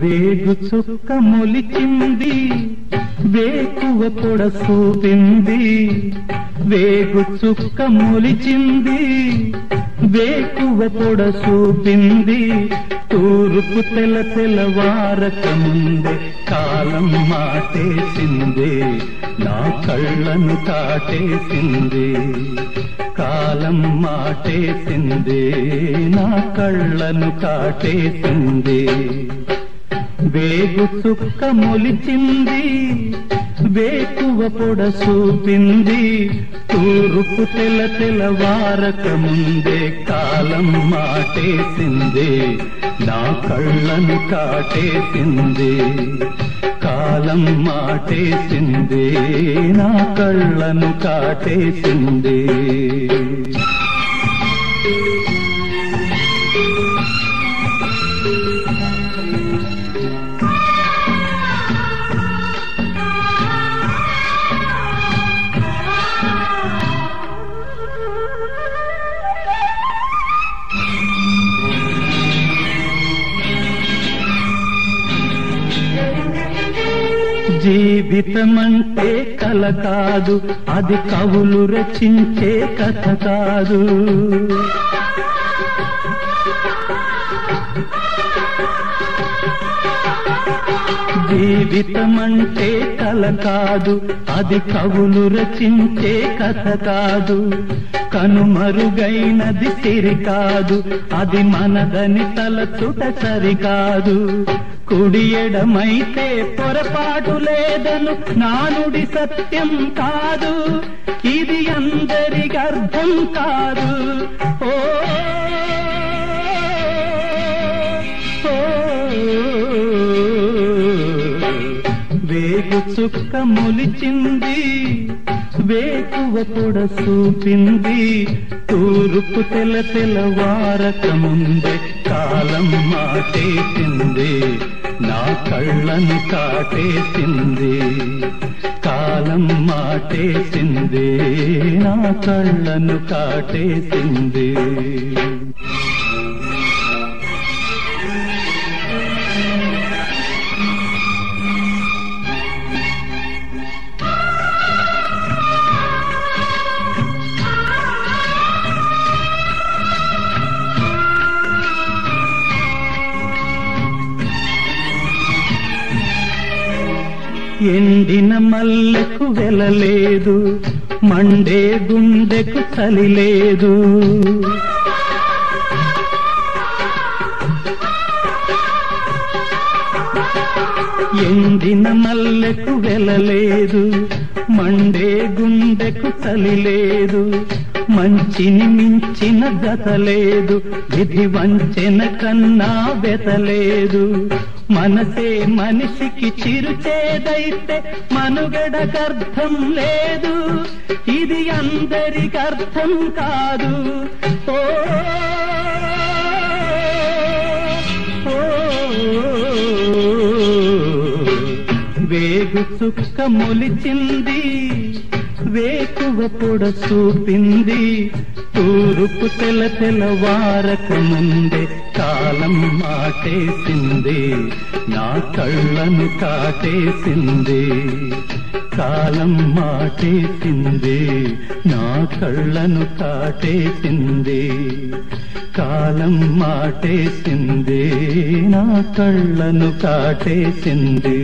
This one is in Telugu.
వేగు చుక్క మొలిచింది వేకువ పొడ చూపింది వేగు చుక్క మొలిచింది వేకువ పొడ చూపింది. తూర్పు తెల తెలవారక ముందే కాలం మాటేసింది నా కళ్ళను కాటేసింది. కాలం మాటేసింది నా కళ్ళను కాటేసింది. వేగు చుక్క మొలిచింది వేకువ పొడ చూపింది. తూర్పు తెల తెలవారక ముందే కాలం మాటేసింది. నా కళ్ళను కాటేసింది. కాలం మాటేసింది. నా కళ్ళను కాటేసింది. జీవితమంటే కల కాదు అది కవులు రచించే కథ కాదు. జీవితమంటే కల కాదు అది కవులు రచించే కథ కాదు. కనుమరుగైనది సిరి కాదు అది మనదని తలచుట సరికాదు కుడియడమైతే పొరపాటు లేదను నానుడి సత్యం కాదు. ఇది అందరికి అర్థం కాదు. ఓ వేగు చుక్క మొలిచింది వేకువ పొడ చూపింది తూరుపు తెల తెల వారకముందే కాలం మాటేసింది నా కళ్ళను కాటేసింది. కాలం మాటేసింది నా కళ్ళను కాటేసింది. ఎండిన మల్లెకు వెలలేదు మండే గుండెకు చలి లేదు. ఎండిన మల్లెకు వెలలేదు మండే గుండెకు చలి లేదు. మంచిని మించిన గత లేదు విధి వంచెన కన్నా వెతలేదు మనసే మనిషికి చిరుచేదైతే మనుగడకర్థం లేదు. ఇది అందరికి అర్థం కాదు. ఓ ఓ, వేగు చుక్క మొలిచింది. వేకువ పొడ చూపింది. తూర్పు తెల తెలవారక ముందే కాలం మాటేసింది. నా కళ్ళను కాటేసింది. కాలం మాటేసింది. నా కళ్ళను కాటేసింది. కాలం మాటేసింది. నా కళ్ళను కాటేసింది.